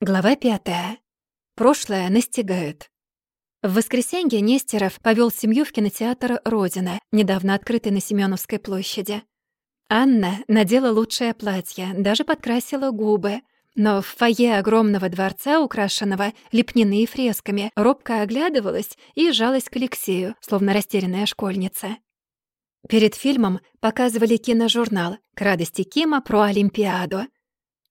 Глава пятая. Прошлое настигает. В воскресенье Нестеров повел семью в кинотеатр «Родина», недавно открытый на Семеновской площади. Анна надела лучшее платье, даже подкрасила губы. Но в фойе огромного дворца, украшенного лепнины и фресками, робко оглядывалась и жалась к Алексею, словно растерянная школьница. Перед фильмом показывали киножурнал «К радости Кима про Олимпиаду».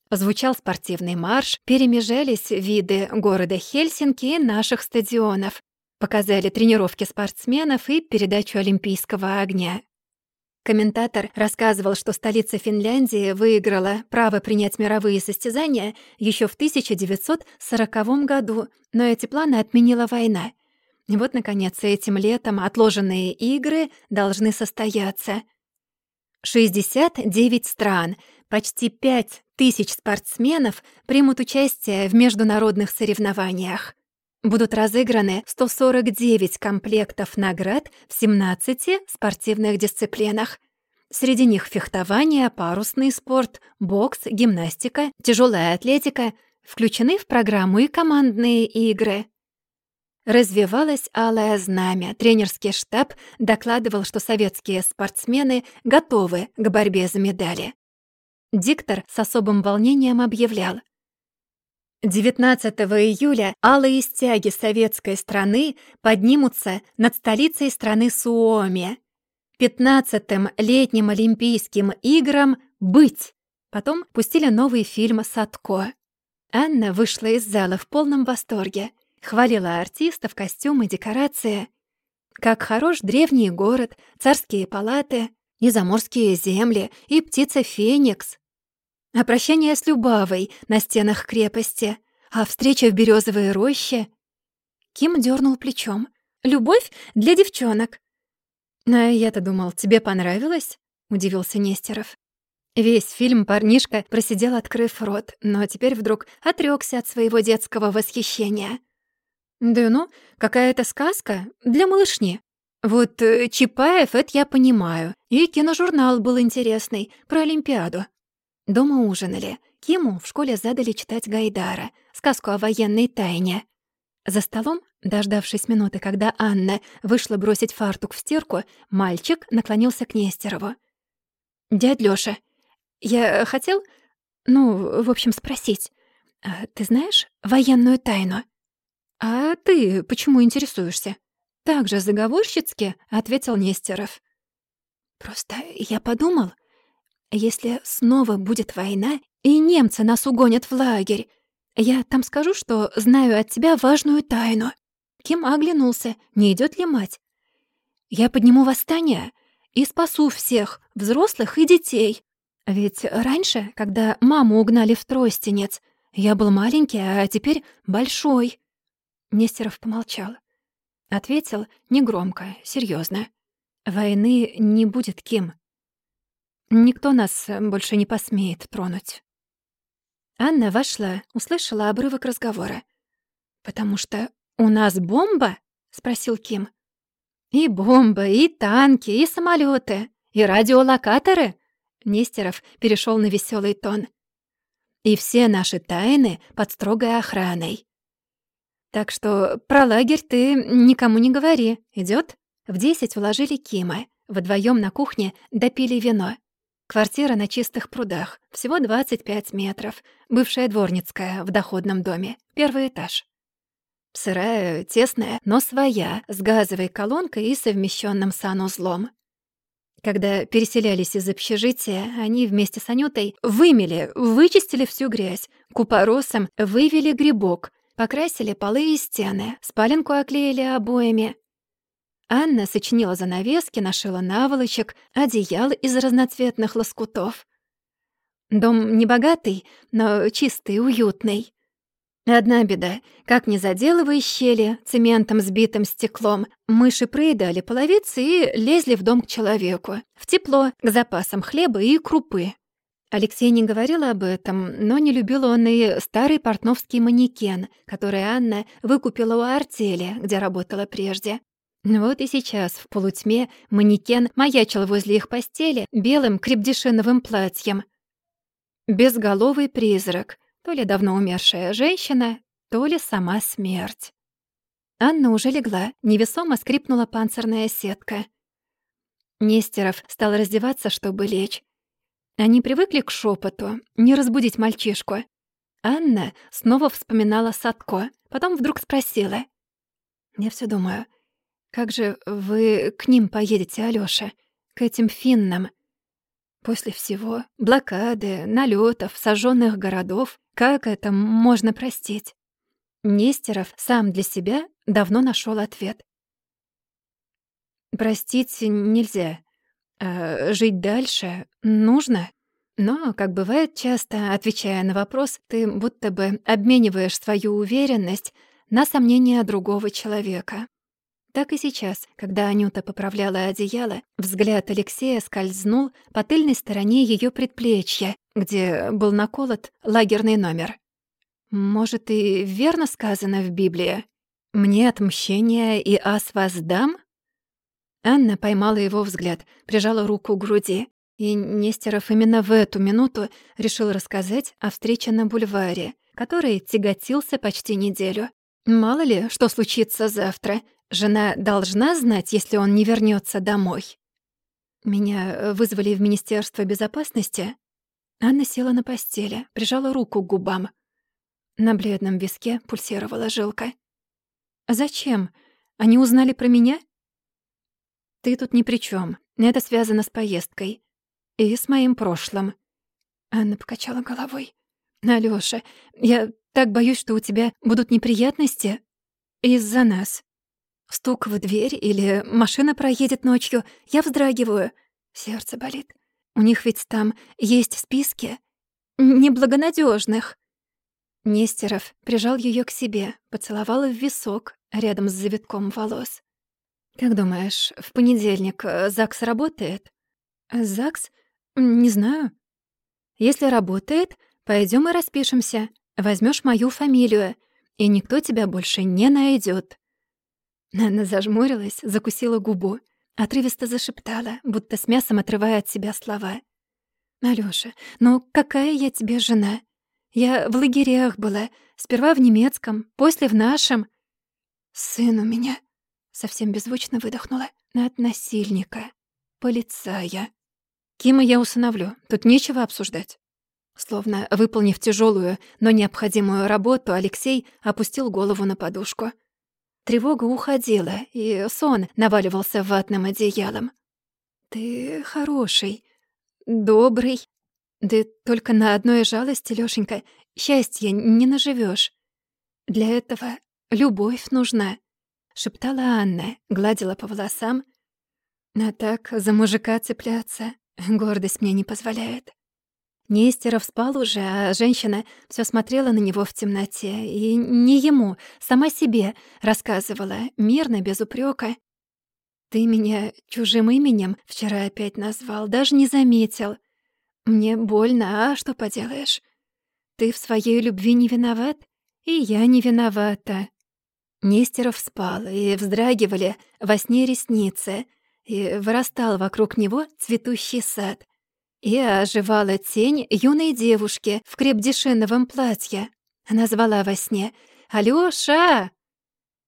Звучал спортивный марш, перемежались виды города Хельсинки и наших стадионов. Показали тренировки спортсменов и передачу Олимпийского огня. Комментатор рассказывал, что столица Финляндии выиграла право принять мировые состязания еще в 1940 году, но эти планы отменила война. И вот, наконец, этим летом отложенные игры должны состояться. 69 стран, почти 5 тысяч спортсменов примут участие в международных соревнованиях. Будут разыграны 149 комплектов наград в 17 спортивных дисциплинах. Среди них фехтование, парусный спорт, бокс, гимнастика, тяжелая атлетика. Включены в программу и командные игры. Развивалось алое знамя. Тренерский штаб докладывал, что советские спортсмены готовы к борьбе за медали. Диктор с особым волнением объявлял. 19 июля алые стяги советской страны поднимутся над столицей страны Суоми. 15-м летним Олимпийским играм «Быть». Потом пустили новый фильм «Садко». Анна вышла из зала в полном восторге. Хвалила артистов, костюмы, декорации. Как хорош древний город, царские палаты и заморские земли, и птица Феникс. А прощание с Любавой на стенах крепости, а встреча в березовой роще. Ким дернул плечом. «Любовь для девчонок». «А я-то думал, тебе понравилось?» — удивился Нестеров. Весь фильм парнишка просидел, открыв рот, но теперь вдруг отрёкся от своего детского восхищения. «Да ну, какая-то сказка для малышни. Вот э, Чапаев, это я понимаю. И киножурнал был интересный, про Олимпиаду. Дома ужинали. Киму в школе задали читать Гайдара, сказку о военной тайне. За столом, дождавшись минуты, когда Анна вышла бросить фартук в стирку, мальчик наклонился к Нестерову. «Дядь Лёша, я хотел, ну, в общем, спросить, а ты знаешь военную тайну?» «А ты почему интересуешься?» Так же заговорщицки ответил Нестеров. «Просто я подумал, если снова будет война, и немцы нас угонят в лагерь, я там скажу, что знаю от тебя важную тайну». Ким оглянулся, не идет ли мать. «Я подниму восстание и спасу всех, взрослых и детей. Ведь раньше, когда маму угнали в тростенец, я был маленький, а теперь большой». Нестеров помолчал. Ответил негромко, серьезно. «Войны не будет, Ким. Никто нас больше не посмеет тронуть». Анна вошла, услышала обрывок разговора. «Потому что у нас бомба?» — спросил Ким. «И бомба, и танки, и самолеты, и радиолокаторы?» Нестеров перешел на веселый тон. «И все наши тайны под строгой охраной. Так что про лагерь ты никому не говори. Идёт? В десять уложили Кима. Вдвоём на кухне допили вино. Квартира на чистых прудах. Всего 25 метров. Бывшая дворницкая в доходном доме. Первый этаж. Сырая, тесная, но своя, с газовой колонкой и совмещенным санузлом. Когда переселялись из общежития, они вместе с Анютой вымели, вычистили всю грязь, купоросом вывели грибок, Покрасили полы и стены, спаленку оклеили обоями. Анна сочинила занавески, нашила наволочек, одеял из разноцветных лоскутов. Дом небогатый, но чистый, уютный. Одна беда. Как не заделывая щели цементом, сбитым стеклом, мыши проедали половицы и лезли в дом к человеку. В тепло, к запасам хлеба и крупы. Алексей не говорил об этом, но не любил он и старый портновский манекен, который Анна выкупила у артели, где работала прежде. Вот и сейчас, в полутьме, манекен маячил возле их постели белым крепдешиновым платьем. Безголовый призрак, То ли давно умершая женщина, то ли сама смерть. Анна уже легла, невесомо скрипнула панцирная сетка. Нестеров стал раздеваться, чтобы лечь. Они привыкли к шепоту, не разбудить мальчишку. Анна снова вспоминала Садко, потом вдруг спросила. «Я все думаю, как же вы к ним поедете, Алёша, к этим финнам? После всего, блокады, налетов, сожженных городов, как это можно простить?» Нестеров сам для себя давно нашел ответ. «Простить нельзя. А жить дальше нужно?» Но, как бывает часто, отвечая на вопрос, ты будто бы обмениваешь свою уверенность на сомнения другого человека. Так и сейчас, когда Анюта поправляла одеяло, взгляд Алексея скользнул по тыльной стороне ее предплечья, где был наколот лагерный номер. Может, и верно сказано в Библии? «Мне отмщение и ас воздам?» Анна поймала его взгляд, прижала руку к груди. И Нестеров именно в эту минуту решил рассказать о встрече на бульваре, который тяготился почти неделю. Мало ли, что случится завтра. Жена должна знать, если он не вернется домой. Меня вызвали в Министерство безопасности. Анна села на постели, прижала руку к губам. На бледном виске пульсировала жилка. «Зачем? Они узнали про меня?» «Ты тут ни при чем. Это связано с поездкой. И с моим прошлым». Анна покачала головой. «Алёша, я так боюсь, что у тебя будут неприятности из-за нас. Стук в дверь или машина проедет ночью, я вздрагиваю. Сердце болит. У них ведь там есть списки неблагонадежных. Нестеров прижал ее к себе, поцеловал в висок рядом с завитком волос. «Как думаешь, в понедельник э, ЗАГС работает?» «ЗАГС? Не знаю». «Если работает, пойдем и распишемся. Возьмешь мою фамилию, и никто тебя больше не найдет. Она зажмурилась, закусила губу, отрывисто зашептала, будто с мясом отрывая от себя слова. «Алёша, ну какая я тебе жена? Я в лагерях была, сперва в немецком, после в нашем. Сын у меня совсем беззвучно выдохнула. От насильника. Полицая. Кима я усыновлю. Тут нечего обсуждать. Словно выполнив тяжелую, но необходимую работу, Алексей опустил голову на подушку. Тревога уходила, и сон наваливался ватным одеялом. «Ты хороший, добрый. Да только на одной жалости, Лёшенька, счастья не наживёшь. Для этого любовь нужна шептала Анна, гладила по волосам. А так за мужика цепляться гордость мне не позволяет. Нестеров спал уже, а женщина все смотрела на него в темноте. И не ему, сама себе рассказывала, мирно, без упрека. «Ты меня чужим именем вчера опять назвал, даже не заметил. Мне больно, а что поделаешь? Ты в своей любви не виноват, и я не виновата. Нестеров спал, и вздрагивали во сне ресницы, и вырастал вокруг него цветущий сад. И оживала тень юной девушки в крепдешиновом платье. Она звала во сне «Алёша!»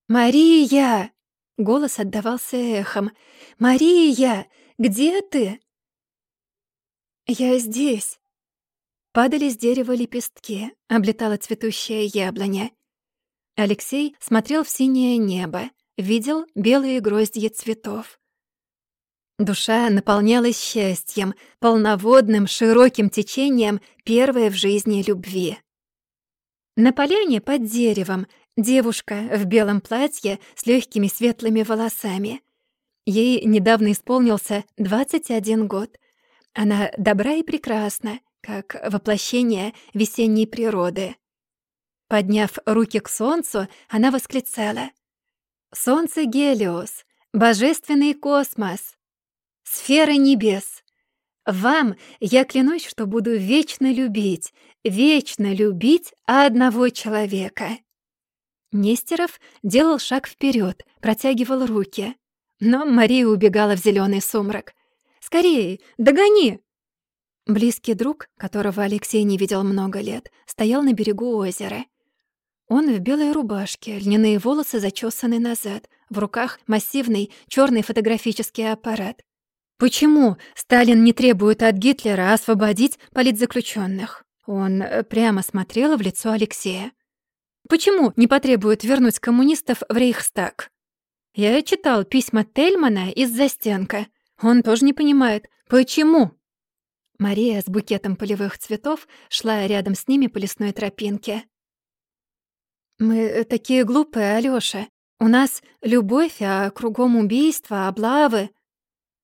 «Мария!» Голос отдавался эхом. «Мария! Где ты?» «Я здесь!» Падали с дерева лепестки, облетала цветущая яблоня. Алексей смотрел в синее небо, видел белые гроздья цветов. Душа наполнялась счастьем, полноводным, широким течением первой в жизни любви. На поляне под деревом девушка в белом платье с легкими светлыми волосами. Ей недавно исполнился 21 год. Она добра и прекрасна, как воплощение весенней природы. Подняв руки к солнцу, она восклицала. «Солнце Гелиос, божественный космос, сфера небес. Вам я клянусь, что буду вечно любить, вечно любить одного человека». Нестеров делал шаг вперед, протягивал руки. Но Мария убегала в зеленый сумрак. «Скорее, догони!» Близкий друг, которого Алексей не видел много лет, стоял на берегу озера. Он в белой рубашке, льняные волосы зачесаны назад, в руках массивный черный фотографический аппарат. Почему Сталин не требует от Гитлера освободить политзаключенных? Он э, прямо смотрел в лицо Алексея. Почему не потребует вернуть коммунистов в Рейхстаг? Я читал письма Тельмана из застенка. Он тоже не понимает, почему Мария с букетом полевых цветов шла рядом с ними по лесной тропинке. «Мы э, такие глупые, Алёша. У нас любовь, а кругом убийства, облавы.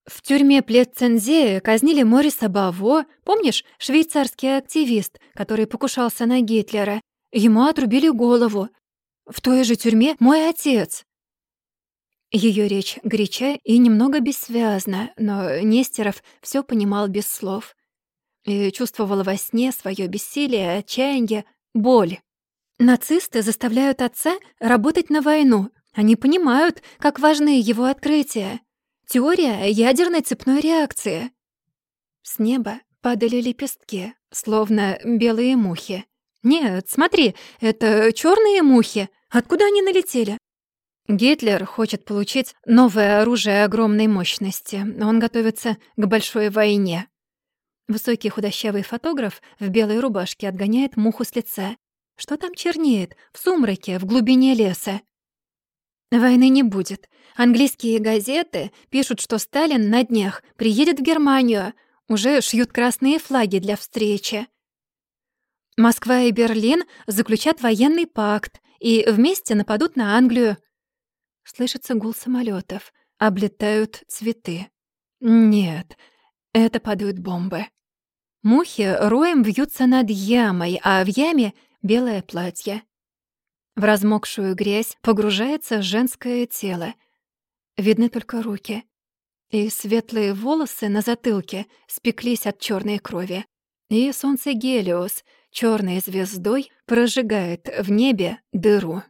В тюрьме Плетцензея казнили Мориса Баво, помнишь, швейцарский активист, который покушался на Гитлера? Ему отрубили голову. В той же тюрьме мой отец». Ее речь горяча и немного бессвязна, но Нестеров все понимал без слов и чувствовала во сне свое бессилие, отчаяние, боль. Нацисты заставляют отца работать на войну. Они понимают, как важны его открытия. Теория ядерной цепной реакции. С неба падали лепестки, словно белые мухи. Нет, смотри, это черные мухи. Откуда они налетели? Гитлер хочет получить новое оружие огромной мощности. Он готовится к большой войне. Высокий худощавый фотограф в белой рубашке отгоняет муху с лица. Что там чернеет в сумраке, в глубине леса? Войны не будет. Английские газеты пишут, что Сталин на днях приедет в Германию. Уже шьют красные флаги для встречи. Москва и Берлин заключат военный пакт и вместе нападут на Англию. Слышится гул самолетов, облетают цветы. Нет, это падают бомбы. Мухи роем вьются над ямой, а в яме — белое платье. В размокшую грязь погружается женское тело. Видны только руки. И светлые волосы на затылке спеклись от черной крови. И солнце Гелиос черной звездой прожигает в небе дыру.